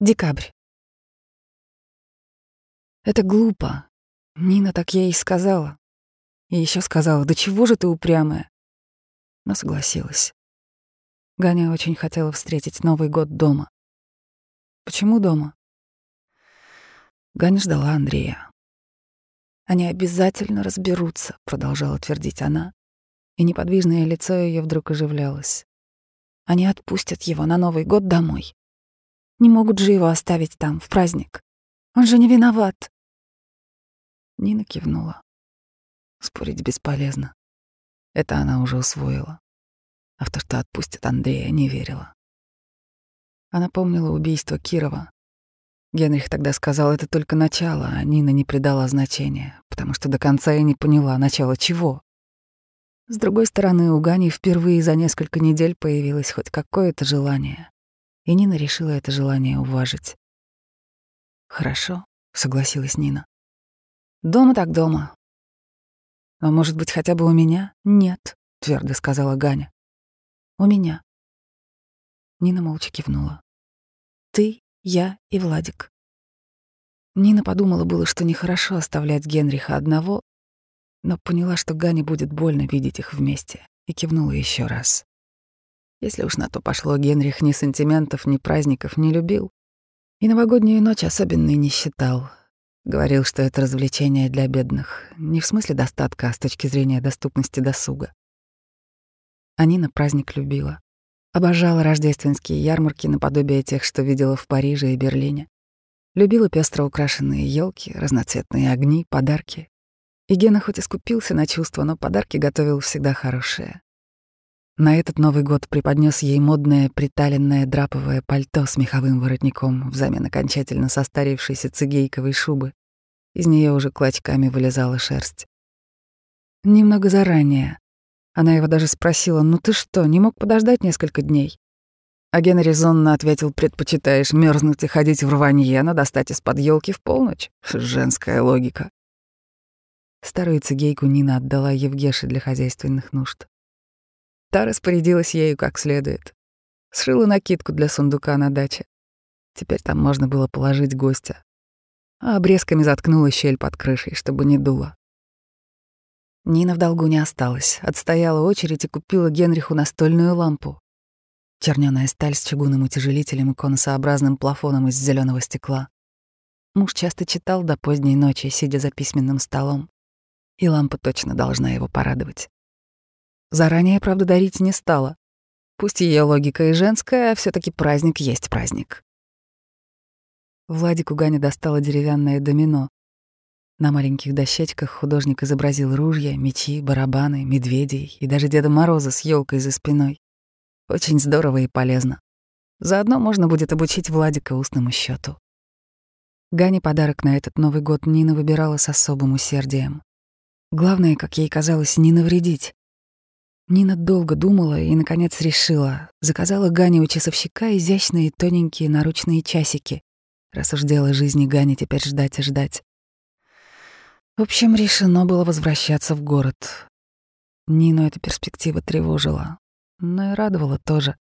Декабрь. Это глупо. Нина так ей и сказала. И еще сказала, да чего же ты упрямая? Но согласилась. Ганя очень хотела встретить Новый год дома. Почему дома? Ганя ждала Андрея. Они обязательно разберутся, продолжала твердить она, и неподвижное лицо ее вдруг оживлялось. Они отпустят его на Новый год домой. Не могут же его оставить там, в праздник. Он же не виноват. Нина кивнула. Спорить бесполезно. Это она уже усвоила. А в то, что отпустят Андрея, не верила. Она помнила убийство Кирова. Генрих тогда сказал, это только начало, а Нина не придала значения, потому что до конца и не поняла, начало чего. С другой стороны, у Гани впервые за несколько недель появилось хоть какое-то желание и Нина решила это желание уважить. «Хорошо», — согласилась Нина. «Дома так дома. Но, может быть, хотя бы у меня?» «Нет», — твердо сказала Ганя. «У меня». Нина молча кивнула. «Ты, я и Владик». Нина подумала было, что нехорошо оставлять Генриха одного, но поняла, что Гане будет больно видеть их вместе, и кивнула еще раз. Если уж на то пошло, Генрих ни сантиментов, ни праздников не любил. И новогоднюю ночь особенно не считал. Говорил, что это развлечение для бедных. Не в смысле достатка, а с точки зрения доступности досуга. А Нина праздник любила. Обожала рождественские ярмарки наподобие тех, что видела в Париже и Берлине. Любила пестро украшенные елки, разноцветные огни, подарки. И Гена хоть и скупился на чувства, но подарки готовил всегда хорошие. На этот Новый год преподнес ей модное приталенное драповое пальто с меховым воротником взамен окончательно состарившейся цигейковой шубы. Из нее уже клочками вылезала шерсть. Немного заранее. Она его даже спросила, «Ну ты что, не мог подождать несколько дней?» А Ген резонно ответил, «Предпочитаешь мерзнуть и ходить в рванье, но достать из-под елки в полночь?» Женская логика. Старую цигейку Нина отдала Евгеше для хозяйственных нужд. Та распорядилась ею как следует. Сшила накидку для сундука на даче. Теперь там можно было положить гостя. А обрезками заткнула щель под крышей, чтобы не дуло. Нина в долгу не осталась. Отстояла очередь и купила Генриху настольную лампу. Чернёная сталь с чугунным утяжелителем и конусообразным плафоном из зеленого стекла. Муж часто читал до поздней ночи, сидя за письменным столом. И лампа точно должна его порадовать. Заранее, правда, дарить не стала. Пусть ее логика и женская, а все таки праздник есть праздник. Владику Ганя достала деревянное домино. На маленьких дощечках художник изобразил ружья, мечи, барабаны, медведей и даже Деда Мороза с елкой за спиной. Очень здорово и полезно. Заодно можно будет обучить Владика устному счету. Гане подарок на этот Новый год Нина выбирала с особым усердием. Главное, как ей казалось, не навредить. Нина долго думала и, наконец, решила. Заказала Гане у часовщика изящные тоненькие наручные часики. Раз уж дело жизни Гане теперь ждать и ждать. В общем, решено было возвращаться в город. Нину эта перспектива тревожила, но и радовала тоже.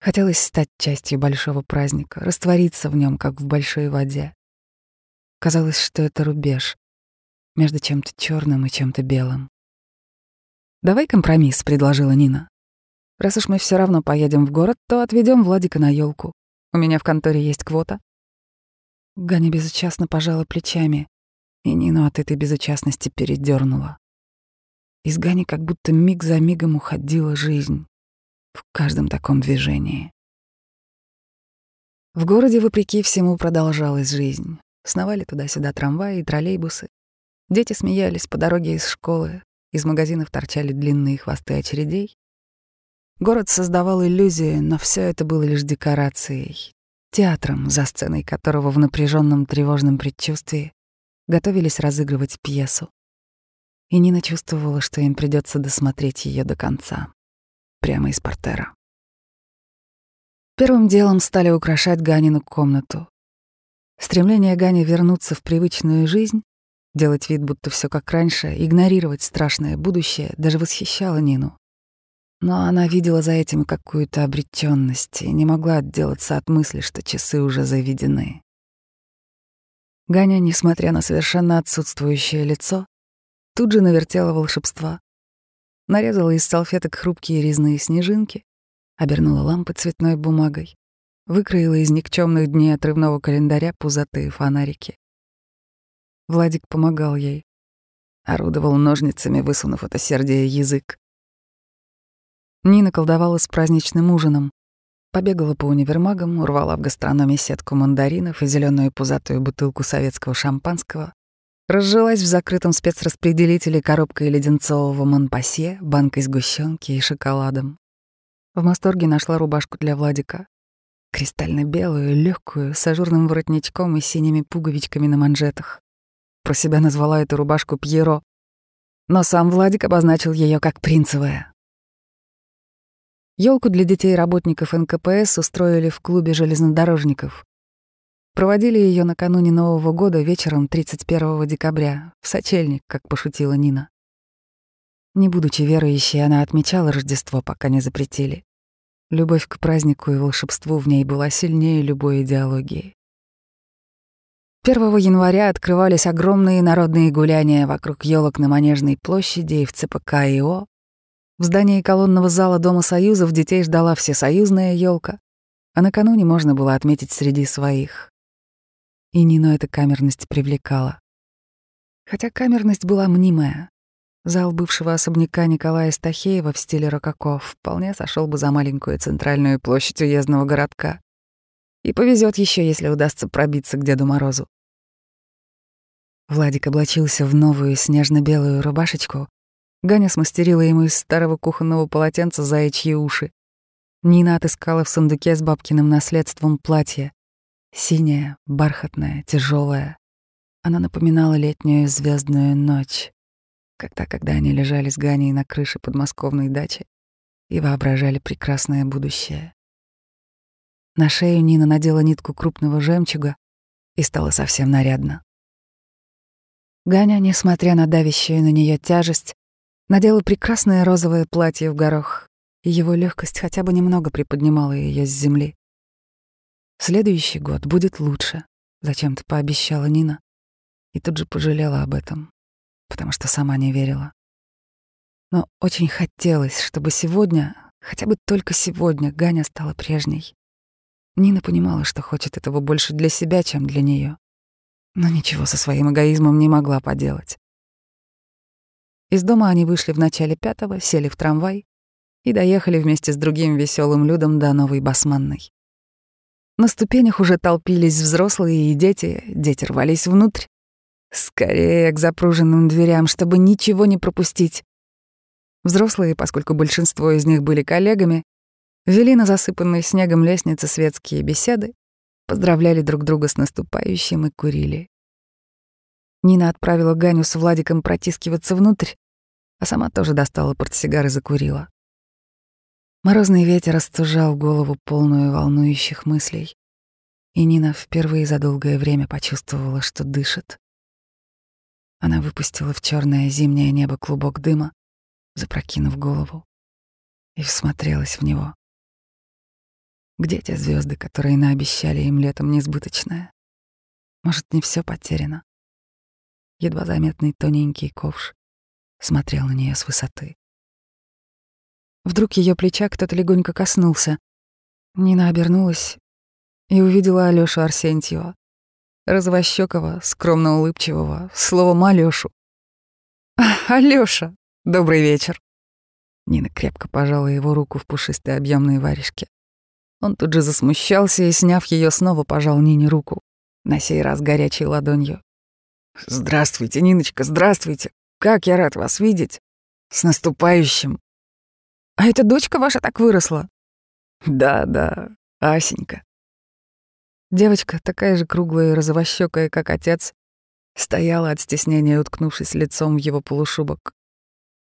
Хотелось стать частью большого праздника, раствориться в нем, как в большой воде. Казалось, что это рубеж между чем-то черным и чем-то белым. «Давай компромисс», — предложила Нина. «Раз уж мы все равно поедем в город, то отведем Владика на елку. У меня в конторе есть квота». Ганя безучастно пожала плечами, и Нину от этой безучастности передернула. Из Гани как будто миг за мигом уходила жизнь в каждом таком движении. В городе, вопреки всему, продолжалась жизнь. Сновали туда-сюда трамваи и троллейбусы. Дети смеялись по дороге из школы, из магазинов торчали длинные хвосты очередей. Город создавал иллюзии, но все это было лишь декорацией, театром, за сценой которого в напряженном тревожном предчувствии готовились разыгрывать пьесу. И Нина чувствовала, что им придется досмотреть ее до конца, прямо из портера. Первым делом стали украшать Ганину комнату. Стремление Гани вернуться в привычную жизнь Делать вид, будто все как раньше, игнорировать страшное будущее даже восхищало Нину. Но она видела за этим какую-то обречённость и не могла отделаться от мысли, что часы уже заведены. Ганя, несмотря на совершенно отсутствующее лицо, тут же навертела волшебства. Нарезала из салфеток хрупкие резные снежинки, обернула лампы цветной бумагой, выкроила из никчемных дней отрывного календаря пузатые фонарики. Владик помогал ей, орудовал ножницами, высунув от осердия язык. Нина колдовала с праздничным ужином, Побегала по универмагам, урвала в гастрономе сетку мандаринов и зеленую пузатую бутылку советского шампанского, разжилась в закрытом спецраспределителе коробкой леденцового монпасье, банкой сгущенки и шоколадом. В Масторге нашла рубашку для Владика. Кристально белую, легкую, с ажурным воротничком и синими пуговичками на манжетах. Про себя назвала эту рубашку Пьеро. Но сам Владик обозначил ее как принцевая. Елку для детей работников НКПС устроили в клубе железнодорожников. Проводили ее накануне Нового года вечером 31 декабря, в сочельник, как пошутила Нина. Не будучи верующей, она отмечала Рождество, пока не запретили. Любовь к празднику и волшебству в ней была сильнее любой идеологии. 1 января открывались огромные народные гуляния вокруг елок на Манежной площади и в ЦПК ИО, в здании колонного зала Дома Союзов детей ждала всесоюзная елка, а накануне можно было отметить среди своих. И Нину эта камерность привлекала. Хотя камерность была мнимая. Зал бывшего особняка Николая Стахеева в стиле рококо вполне сошел бы за маленькую центральную площадь уездного городка. И повезет еще, если удастся пробиться к Деду Морозу. Владик облачился в новую снежно-белую рубашечку, Ганя смастерила ему из старого кухонного полотенца заячьи уши. Нина отыскала в сундуке с бабкиным наследством платье. Синее, бархатное, тяжелое. Она напоминала летнюю звездную ночь, когда, когда они лежали с Ганей на крыше подмосковной дачи и воображали прекрасное будущее. На шею Нина надела нитку крупного жемчуга и стала совсем нарядно. Ганя, несмотря на давящую на нее тяжесть, надела прекрасное розовое платье в горох, и его легкость хотя бы немного приподнимала ее с земли. Следующий год будет лучше, зачем-то пообещала Нина, и тут же пожалела об этом, потому что сама не верила. Но очень хотелось, чтобы сегодня, хотя бы только сегодня, Ганя стала прежней. Нина понимала, что хочет этого больше для себя, чем для нее, но ничего со своим эгоизмом не могла поделать. Из дома они вышли в начале пятого, сели в трамвай и доехали вместе с другим веселым людом до Новой Басманной. На ступенях уже толпились взрослые и дети, дети рвались внутрь. Скорее к запруженным дверям, чтобы ничего не пропустить. Взрослые, поскольку большинство из них были коллегами, вели на засыпанной снегом лестнице светские беседы, поздравляли друг друга с наступающим и курили. Нина отправила Ганю с Владиком протискиваться внутрь, а сама тоже достала портсигар и закурила. Морозный ветер остужал голову, полную волнующих мыслей, и Нина впервые за долгое время почувствовала, что дышит. Она выпустила в черное зимнее небо клубок дыма, запрокинув голову, и всмотрелась в него. Где те звезды, которые наобещали им летом несбыточное? Может, не все потеряно? едва заметный тоненький ковш, смотрел на нее с высоты. Вдруг ее плеча кто-то легонько коснулся. Нина обернулась и увидела Алёшу Арсентьева, розовощёкого, скромно улыбчивого, словом Алёшу. «Алёша, добрый вечер!» Нина крепко пожала его руку в пушистой объемной варежке. Он тут же засмущался и, сняв ее, снова пожал Нине руку, на сей раз горячей ладонью. «Здравствуйте, Ниночка, здравствуйте! Как я рад вас видеть! С наступающим!» «А эта дочка ваша так выросла?» «Да, да, Асенька». Девочка, такая же круглая и розовощёкая, как отец, стояла от стеснения, уткнувшись лицом в его полушубок.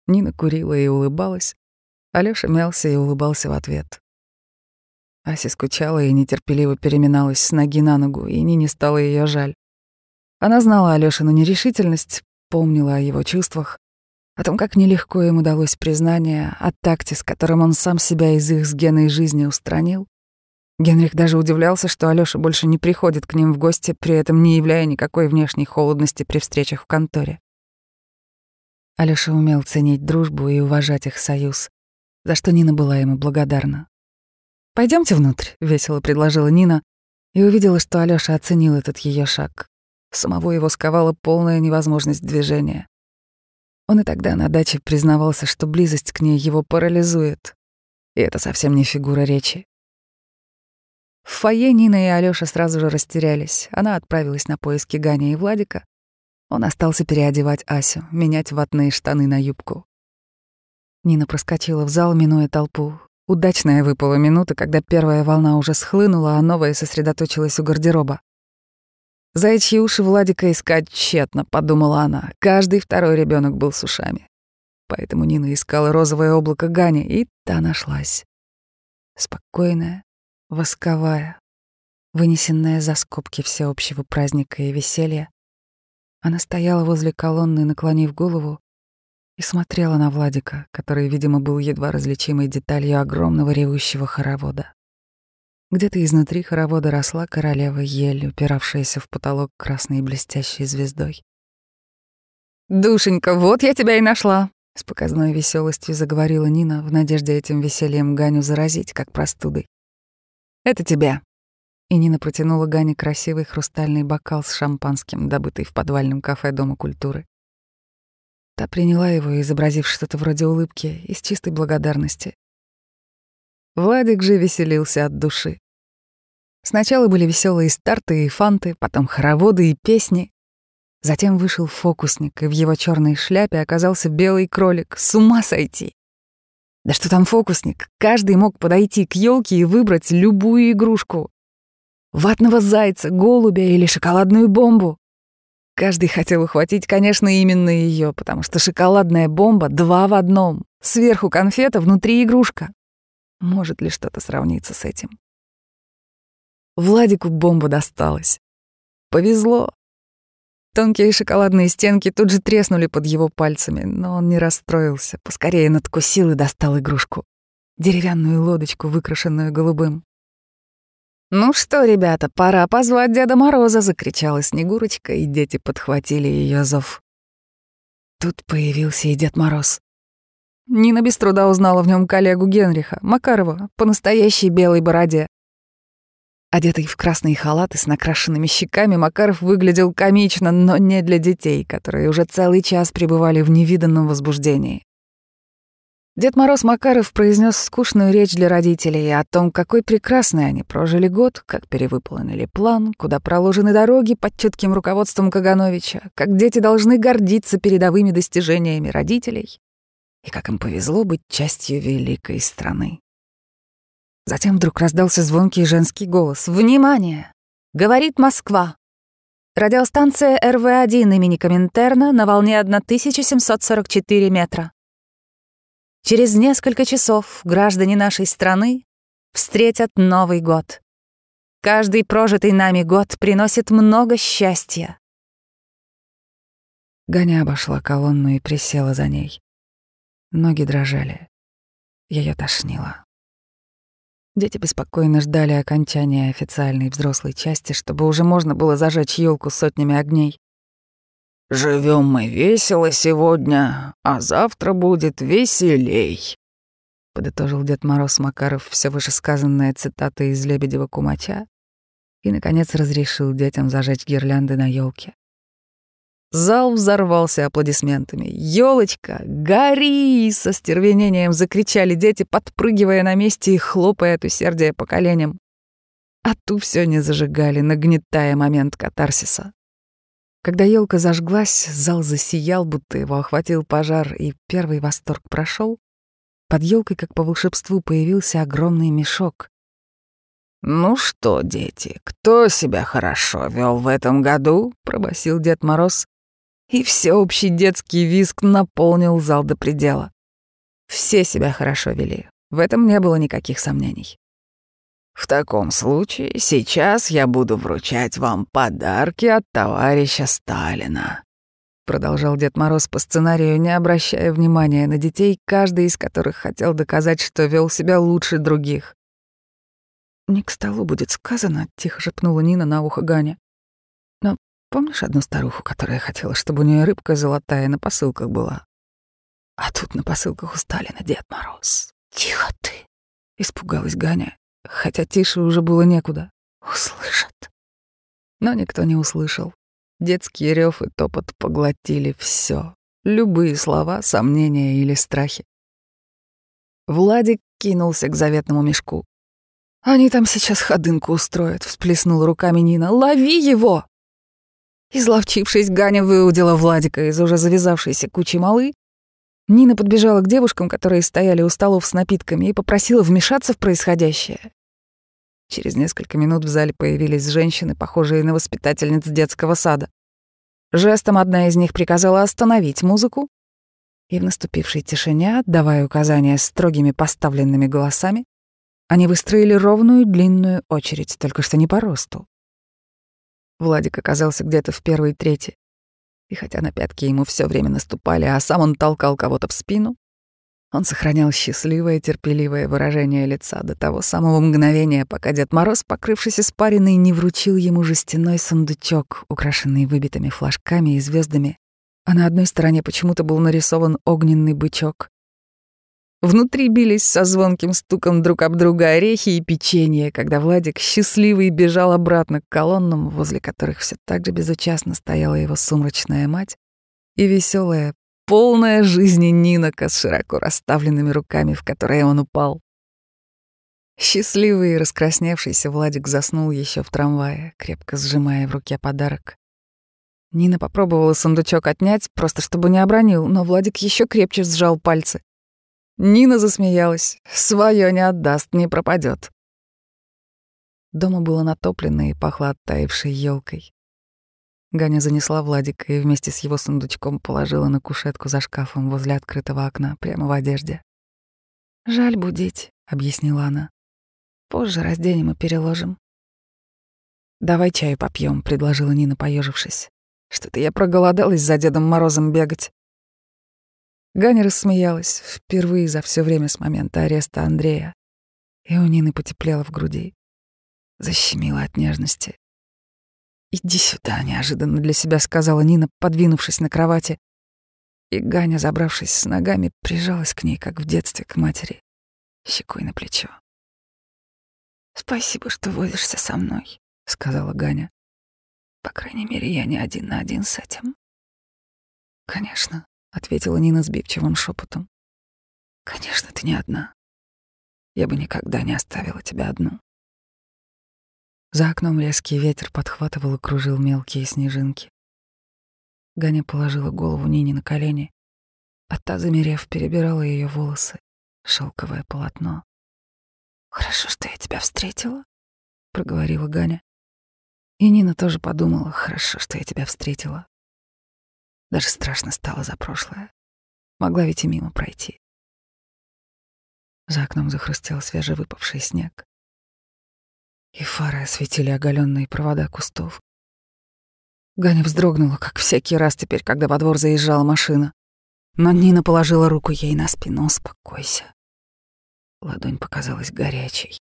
Нина курила и улыбалась, Алёша мялся и улыбался в ответ. Ася скучала и нетерпеливо переминалась с ноги на ногу, и Нине стало её жаль. Она знала Алёшину нерешительность, помнила о его чувствах, о том, как нелегко им удалось признание, о такте, с которым он сам себя из их с Геной жизни устранил. Генрих даже удивлялся, что Алёша больше не приходит к ним в гости, при этом не являя никакой внешней холодности при встречах в конторе. Алёша умел ценить дружбу и уважать их союз, за что Нина была ему благодарна. Пойдемте внутрь», — весело предложила Нина и увидела, что Алёша оценил этот ее шаг. Самого его сковала полная невозможность движения. Он и тогда на даче признавался, что близость к ней его парализует. И это совсем не фигура речи. В фойе Нина и Алёша сразу же растерялись. Она отправилась на поиски Гани и Владика. Он остался переодевать Асю, менять ватные штаны на юбку. Нина проскочила в зал, минуя толпу. Удачная выпала минута, когда первая волна уже схлынула, а новая сосредоточилась у гардероба. Заячьи уши Владика искать тщетно, подумала она. Каждый второй ребенок был с ушами. Поэтому Нина искала розовое облако Гани, и та нашлась. Спокойная, восковая, вынесенная за скобки всеобщего праздника и веселья. Она стояла возле колонны, наклонив голову, и смотрела на Владика, который, видимо, был едва различимой деталью огромного ревущего хоровода. Где-то изнутри хоровода росла королева ель, упиравшаяся в потолок красной блестящей звездой. «Душенька, вот я тебя и нашла!» С показной веселостью заговорила Нина в надежде этим весельем Ганю заразить, как простудой. «Это тебя!» И Нина протянула Гане красивый хрустальный бокал с шампанским, добытый в подвальном кафе Дома культуры. Та приняла его, изобразив что-то вроде улыбки, из чистой благодарности, Владик же веселился от души. Сначала были веселые старты и фанты, потом хороводы и песни. Затем вышел фокусник, и в его черной шляпе оказался белый кролик. С ума сойти! Да что там фокусник? Каждый мог подойти к елке и выбрать любую игрушку. Ватного зайца, голубя или шоколадную бомбу. Каждый хотел ухватить, конечно, именно ее, потому что шоколадная бомба два в одном. Сверху конфета, внутри игрушка. Может ли что-то сравниться с этим? Владику бомба досталась. Повезло. Тонкие шоколадные стенки тут же треснули под его пальцами, но он не расстроился, поскорее надкусил и достал игрушку. Деревянную лодочку, выкрашенную голубым. «Ну что, ребята, пора позвать Деда Мороза!» — закричала Снегурочка, и дети подхватили ее зов. Тут появился и Дед Мороз. Нина без труда узнала в нем коллегу Генриха, Макарова, по настоящей белой бороде. Одетый в красные халаты с накрашенными щеками, Макаров выглядел комично, но не для детей, которые уже целый час пребывали в невиданном возбуждении. Дед Мороз Макаров произнес скучную речь для родителей о том, какой прекрасный они прожили год, как перевыполнили план, куда проложены дороги под чутким руководством Кагановича, как дети должны гордиться передовыми достижениями родителей, и как им повезло быть частью великой страны. Затем вдруг раздался звонкий женский голос. «Внимание! Говорит Москва! Радиостанция РВ-1 имени Коминтерна на волне 1744 метра. Через несколько часов граждане нашей страны встретят Новый год. Каждый прожитый нами год приносит много счастья. Ганя обошла колонну и присела за ней. Ноги дрожали. Ее тошнило. Дети беспокойно ждали окончания официальной взрослой части, чтобы уже можно было зажечь елку сотнями огней. Живем мы весело сегодня, а завтра будет веселей», — подытожил Дед Мороз Макаров все вышесказанное цитаты из «Лебедева кумача» и, наконец, разрешил детям зажечь гирлянды на елке. Зал взорвался аплодисментами. «Ёлочка, гори!» — со стервенением закричали дети, подпрыгивая на месте и хлопая от усердия по коленям. А ту все не зажигали, нагнетая момент катарсиса. Когда елка зажглась, зал засиял, будто его охватил пожар, и первый восторг прошел. Под елкой, как по волшебству, появился огромный мешок. «Ну что, дети, кто себя хорошо вел в этом году?» — пробасил Дед Мороз, и всеобщий детский визг наполнил зал до предела. Все себя хорошо вели, в этом не было никаких сомнений. «В таком случае сейчас я буду вручать вам подарки от товарища Сталина», продолжал Дед Мороз по сценарию, не обращая внимания на детей, каждый из которых хотел доказать, что вел себя лучше других. «Не к столу будет сказано», — тихо шепнула Нина на ухо Ганя. «Но помнишь одну старуху, которая хотела, чтобы у нее рыбка золотая на посылках была? А тут на посылках у Сталина Дед Мороз. Тихо ты!» — испугалась Ганя, хотя тише уже было некуда. «Услышат». Но никто не услышал. Детский рев и топот поглотили все, любые слова, сомнения или страхи. Владик кинулся к заветному мешку. «Они там сейчас ходынку устроят», — всплеснула руками Нина. «Лови его!» Изловчившись, Ганя выудила Владика из уже завязавшейся кучи малы. Нина подбежала к девушкам, которые стояли у столов с напитками, и попросила вмешаться в происходящее. Через несколько минут в зале появились женщины, похожие на воспитательниц детского сада. Жестом одна из них приказала остановить музыку, и в наступившей тишине, отдавая указания строгими поставленными голосами, они выстроили ровную длинную очередь, только что не по росту. Владик оказался где-то в первой трети, и хотя на пятки ему все время наступали, а сам он толкал кого-то в спину, он сохранял счастливое, терпеливое выражение лица до того самого мгновения, пока Дед Мороз, покрывшись испариной, не вручил ему жестяной сундучок, украшенный выбитыми флажками и звездами, а на одной стороне почему-то был нарисован огненный бычок. Внутри бились со звонким стуком друг об друга орехи и печенье, когда Владик, счастливый, бежал обратно к колоннам, возле которых все так же безучастно стояла его сумрачная мать и веселая, полная жизни Нинока с широко расставленными руками, в которые он упал. Счастливый и раскрасневшийся Владик заснул еще в трамвае, крепко сжимая в руке подарок. Нина попробовала сундучок отнять, просто чтобы не обронил, но Владик еще крепче сжал пальцы. Нина засмеялась. Своё не отдаст, не пропадет. Дома было натоплено и пахло оттаившей елкой. Ганя занесла Владика и вместе с его сундучком положила на кушетку за шкафом возле открытого окна, прямо в одежде. «Жаль будить», — объяснила она. «Позже разденем и переложим». «Давай чаю попьем, предложила Нина, поежившись. «Что-то я проголодалась за Дедом Морозом бегать». Ганя рассмеялась впервые за все время с момента ареста Андрея, и у Нины потеплело в груди. Защемило от нежности. «Иди сюда», — неожиданно для себя сказала Нина, подвинувшись на кровати. И Ганя, забравшись с ногами, прижалась к ней, как в детстве к матери, щекой на плечо. «Спасибо, что возишься со мной», — сказала Ганя. «По крайней мере, я не один на один с этим». «Конечно», — ответила Нина сбивчивым шепотом. «Конечно, ты не одна. Я бы никогда не оставила тебя одну». За окном резкий ветер подхватывал и кружил мелкие снежинки. Ганя положила голову Нине на колени, а та, замерев, перебирала ее волосы, шелковое полотно. «Хорошо, что я тебя встретила», — проговорила Ганя. И Нина тоже подумала, хорошо, что я тебя встретила. Даже страшно стало за прошлое. Могла ведь и мимо пройти. За окном захрустел свежевыпавший снег и фары осветили оголенные провода кустов. Ганя вздрогнула, как всякий раз теперь, когда во двор заезжала машина. Но Нина положила руку ей на спину. «Успокойся». Ладонь показалась горячей.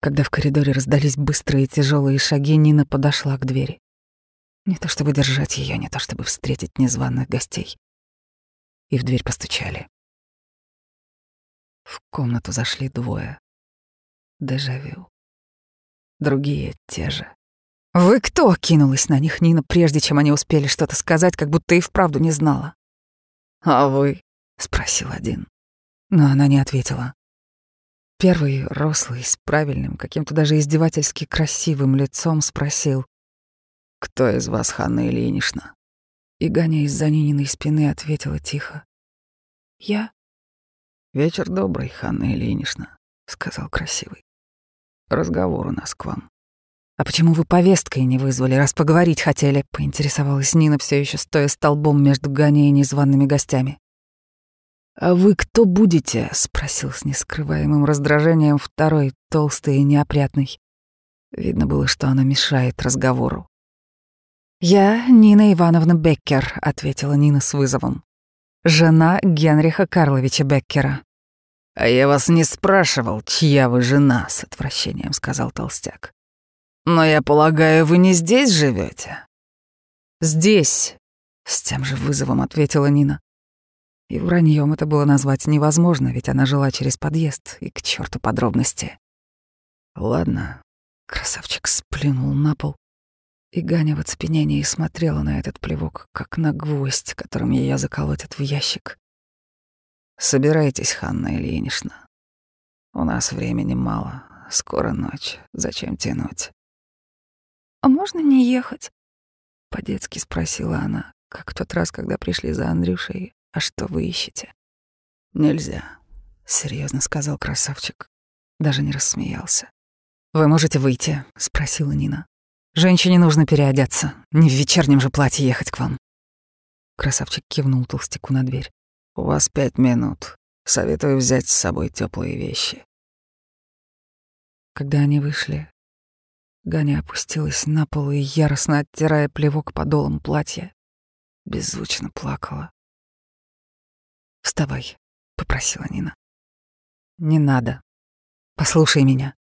Когда в коридоре раздались быстрые тяжелые шаги, Нина подошла к двери. Не то чтобы держать ее, не то чтобы встретить незваных гостей. И в дверь постучали. В комнату зашли двое. Дежавю. Другие те же. «Вы кто?» — кинулась на них Нина, прежде чем они успели что-то сказать, как будто и вправду не знала. «А вы?» — спросил один. Но она не ответила. Первый, рослый, с правильным, каким-то даже издевательски красивым лицом спросил. «Кто из вас Ханна Ильинична?» И Ганя из-за Нининой спины ответила тихо. «Я?» «Вечер добрый, Ханна Ильинична», — сказал красивый. Разговор у нас к вам. А почему вы повесткой не вызвали, раз поговорить хотели? Поинтересовалась Нина, все еще стоя столбом между Ганей и незваными гостями. «А вы кто будете?» — спросил с нескрываемым раздражением второй, толстый и неопрятный. Видно было, что она мешает разговору. «Я Нина Ивановна Беккер», — ответила Нина с вызовом. «Жена Генриха Карловича Беккера». «А я вас не спрашивал, чья вы жена», — с отвращением сказал толстяк. «Но я полагаю, вы не здесь живете? «Здесь», — с тем же вызовом ответила Нина. И враньем это было назвать невозможно, ведь она жила через подъезд, и к черту подробности. «Ладно», — красавчик сплюнул на пол, и Ганя в оцепенении смотрела на этот плевок, как на гвоздь, которым ее заколотят в ящик. Собирайтесь, Ханна Ильинична. У нас времени мало. Скоро ночь. Зачем тянуть? А можно не ехать? По-детски спросила она, как в тот раз, когда пришли за Андрюшей. А что вы ищете? Нельзя, серьезно сказал красавчик. Даже не рассмеялся. Вы можете выйти? спросила Нина. Женщине нужно переодеться. Не в вечернем же платье ехать к вам. Красавчик кивнул толстяку на дверь. У вас пять минут. Советую взять с собой теплые вещи. Когда они вышли, Ганя опустилась на пол и, яростно оттирая плевок подолом платья, беззвучно плакала. «Вставай», — попросила Нина. «Не надо. Послушай меня».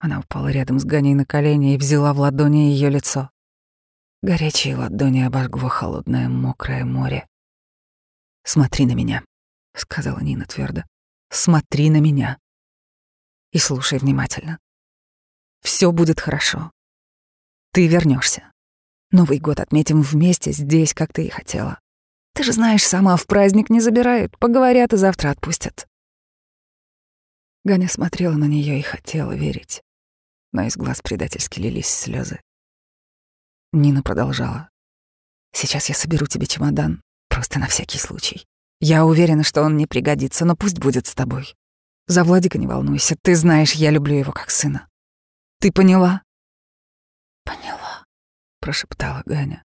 Она упала рядом с Ганей на колени и взяла в ладони ее лицо. Горячие ладони обожгло холодное мокрое море. «Смотри на меня», — сказала Нина твердо. «Смотри на меня. И слушай внимательно. Все будет хорошо. Ты вернешься. Новый год отметим вместе здесь, как ты и хотела. Ты же знаешь, сама в праздник не забирают, поговорят и завтра отпустят». Ганя смотрела на нее и хотела верить, но из глаз предательски лились слезы. Нина продолжала. «Сейчас я соберу тебе чемодан, Просто на всякий случай. Я уверена, что он не пригодится, но пусть будет с тобой. За Владика не волнуйся, ты знаешь, я люблю его как сына. Ты поняла? Поняла, прошептала Ганя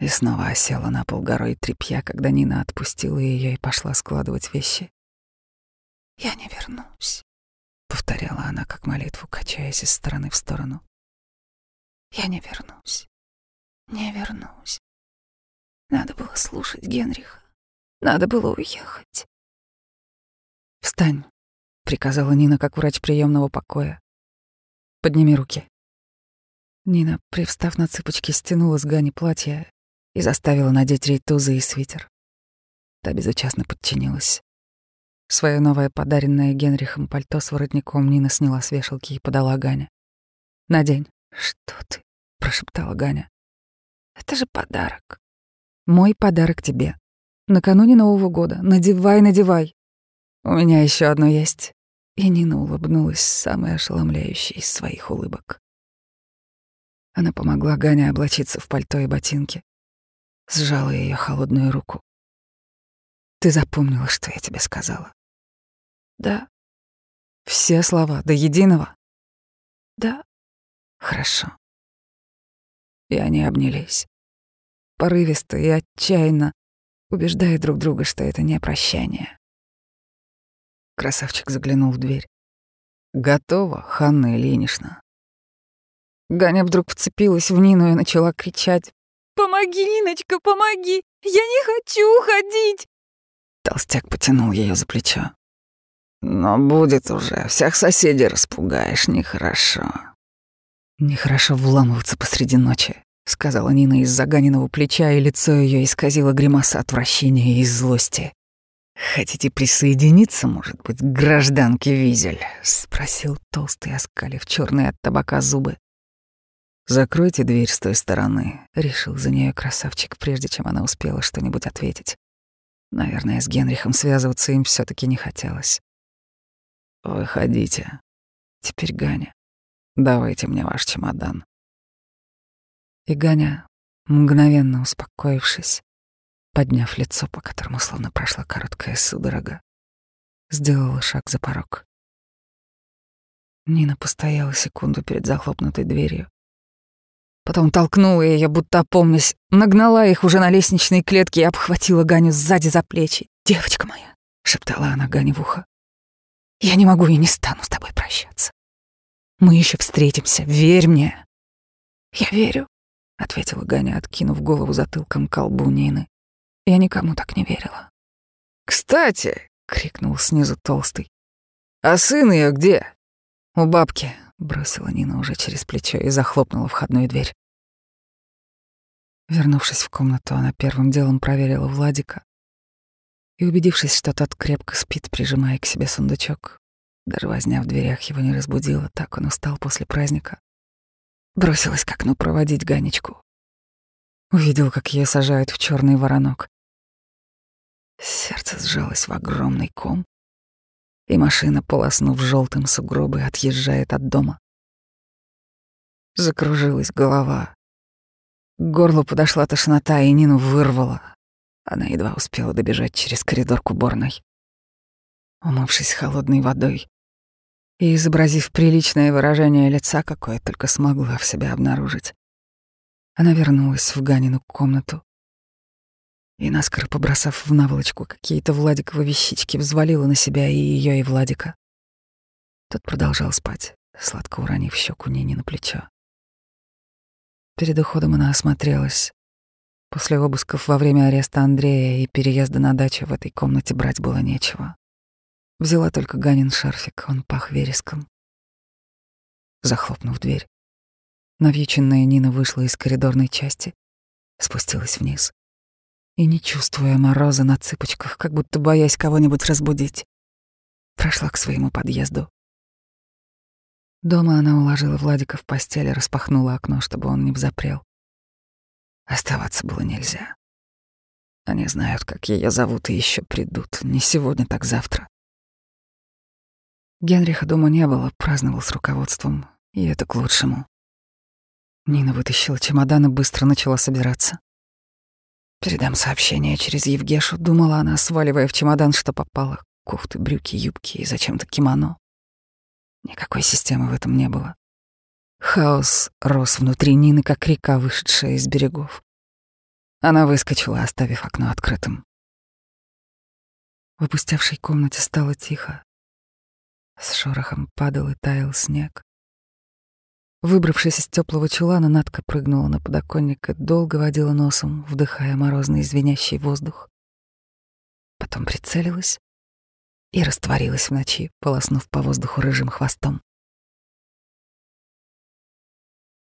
и снова осела на пол горой тряпья, когда Нина отпустила ее и пошла складывать вещи. «Я не вернусь», — повторяла она как молитву, качаясь из стороны в сторону. «Я не вернусь, не вернусь». Надо было слушать Генриха. Надо было уехать. «Встань», — приказала Нина как врач приемного покоя. «Подними руки». Нина, привстав на цыпочки, стянула с Гани платье и заставила надеть рейтузы и свитер. Та безучастно подчинилась. Свое новое подаренное Генрихом пальто с воротником Нина сняла с вешалки и подала Гане. «Надень». «Что ты?» — прошептала Ганя. «Это же подарок». Мой подарок тебе. Накануне Нового года. Надевай, надевай. У меня еще одно есть. И Нина улыбнулась самой ошеломляющей из своих улыбок. Она помогла Гане облачиться в пальто и ботинки. Сжала ее холодную руку. Ты запомнила, что я тебе сказала? Да. Все слова до единого? Да. Хорошо. И они обнялись порывисто и отчаянно, убеждая друг друга, что это не прощание. Красавчик заглянул в дверь. «Готово, Ханна Ильинична». Ганя вдруг вцепилась в Нину и начала кричать. «Помоги, Ниночка, помоги! Я не хочу уходить!» Толстяк потянул ее за плечо. «Но будет уже, всех соседей распугаешь, нехорошо». Нехорошо вламываться посреди ночи. — сказала Нина из заганенного плеча, и лицо ее исказило гримаса отвращения и злости. «Хотите присоединиться, может быть, к гражданке Визель?» — спросил толстый, оскалив черные от табака зубы. «Закройте дверь с той стороны», — решил за нее красавчик, прежде чем она успела что-нибудь ответить. Наверное, с Генрихом связываться им все таки не хотелось. «Выходите. Теперь Ганя. Давайте мне ваш чемодан». И Ганя, мгновенно успокоившись, подняв лицо, по которому словно прошла короткая судорога, сделала шаг за порог. Нина постояла секунду перед захлопнутой дверью. Потом толкнула ее, будто опомнясь, нагнала их уже на лестничной клетке и обхватила Ганю сзади за плечи. «Девочка моя», — шептала она Гане в ухо, — «я не могу и не стану с тобой прощаться. Мы еще встретимся, верь мне». «Я верю», — ответила Ганя, откинув голову затылком к колбу Нины. «Я никому так не верила». «Кстати!» — крикнул снизу толстый. «А сын ее где?» «У бабки», — бросила Нина уже через плечо и захлопнула входную дверь. Вернувшись в комнату, она первым делом проверила Владика убедившись, что тот крепко спит, прижимая к себе сундучок, даже возня в дверях его не разбудила, так он устал после праздника, бросилась к окну проводить Ганечку. Увидел, как ее сажают в черный воронок. Сердце сжалось в огромный ком, и машина, полоснув желтым сугробы, отъезжает от дома. Закружилась голова. К горлу подошла тошнота, и Нину вырвала. Она едва успела добежать через коридор к уборной. Умывшись холодной водой и изобразив приличное выражение лица, какое только смогла в себе обнаружить, она вернулась в Ганину комнату и, наскоро побросав в наволочку какие-то Владиковы вещички, взвалила на себя и ее, и Владика. Тот продолжал спать, сладко уронив щеку Нине на плечо. Перед уходом она осмотрелась. После обысков во время ареста Андрея и переезда на дачу в этой комнате брать было нечего. Взяла только Ганин шарфик, он пах вереском. Захлопнув дверь, навьюченная Нина вышла из коридорной части, спустилась вниз и, не чувствуя мороза на цыпочках, как будто боясь кого-нибудь разбудить, прошла к своему подъезду. Дома она уложила Владика в постель и распахнула окно, чтобы он не взапрел. Оставаться было нельзя. Они знают, как ее зовут, и еще придут. Не сегодня, так завтра. Генриха дома не было, праздновал с руководством, и это к лучшему. Нина вытащила чемодан и быстро начала собираться. Передам сообщение через Евгешу, думала она, сваливая в чемодан, что попало. Кофты, брюки, юбки и зачем-то кимоно. Никакой системы в этом не было. Хаос рос внутри Нины, как река, вышедшая из берегов. Она выскочила, оставив окно открытым. В опустевшей комнате стало тихо. С шорохом падал и таял снег. Выбравшись из теплого чулана, Надка прыгнула на подоконник и долго водила носом, вдыхая морозный звенящий воздух. Потом прицелилась и растворилась в ночи, полоснув по воздуху рыжим хвостом.